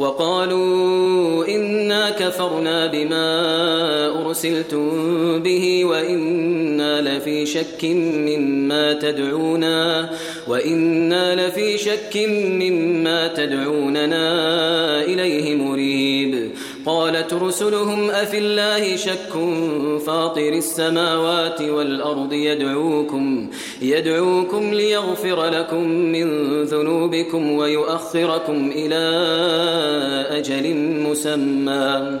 وقالوا إنا كفرنا بما أرسلتم به وإنا لفي شك مما تدعونا وإنا لفي شك مما تدعوننا إليه مريب قالت رسلهم أفي الله شك؟ فاطر السماوات والأرض يدعوكم يدعوكم ليغفر لكم من ذنوبكم ويؤخركم إلى أجل مسمى.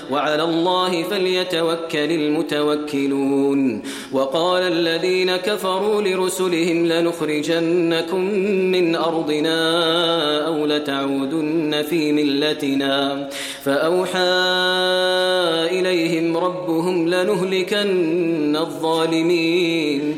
وعلى الله فليتوكل المتوكلون. وقال الذين كفروا لرسلهم لنخرجنكم من أرضنا أو لتعودن في ملتنا. فأوحى إليهم ربهم لنهلكن الظالمين.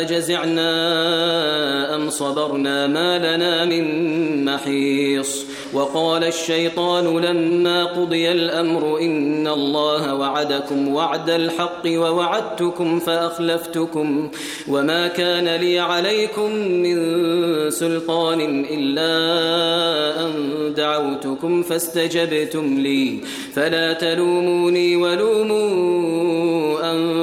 أجزعنا أم صبرنا ما لنا من محيص وقال الشيطان لما قضي الأمر إن الله وعدكم وعد الحق ووعدتكم فأخلفتكم وما كان لي عليكم من سلطان إلا أن دعوتكم فاستجبتم لي فلا تلوموني ولوموا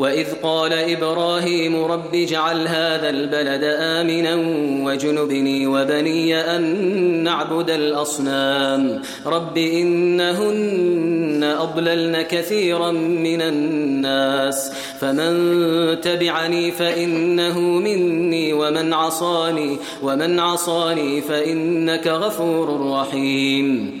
وإذ قال إبراهيم رب اجعل هذا البلد آمنا وجنبني وبني أن نعبد الأصنام. رب إنهن أضللن كثيرا من الناس. فمن تبعني فإنه مني ومن عصاني ومن عصاني فإنك غفور رحيم.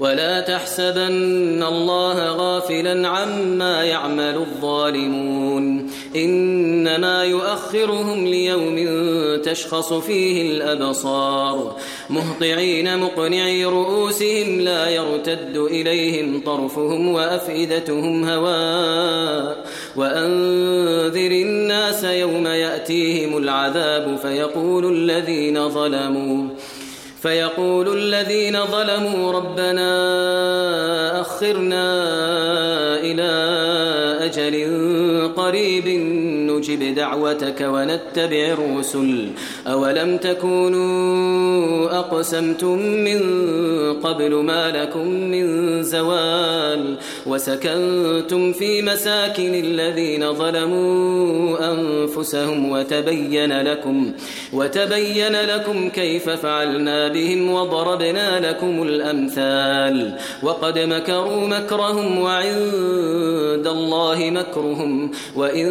ولا تحسبن الله غافلا عما يعمل الظالمون. إنما يؤخرهم ليوم تشخص فيه الأبصار. مهطعين مقنعي رؤوسهم لا يرتد إليهم طرفهم وأفئدتهم هواء وأنذر الناس يوم يأتيهم العذاب فيقول الذين ظلموا. فيقول الذين ظلموا ربنا أخرنا إلى أجل قريب نجب دعوتك ونتبع الرسل. أولم تكونوا أقسمتم من قبل ما لكم من زوال وسكنتم في مساكن الذين ظلموا أنفسهم وتبين لكم وتبين لكم كيف فعلنا بهم وضربنا لكم الأمثال. وقد مكروا مكرهم وعند الله مكرهم وإن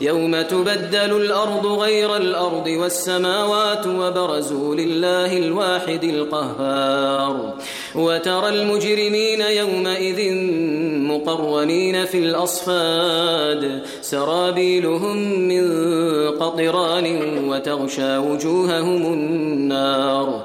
يوم تبدل الأرض غير الأرض والسماوات وبرزوا لله الواحد القهار. وترى المجرمين يومئذ مقرنين في الأصفاد. سرابيلهم من قطران وتغشى وجوههم النار.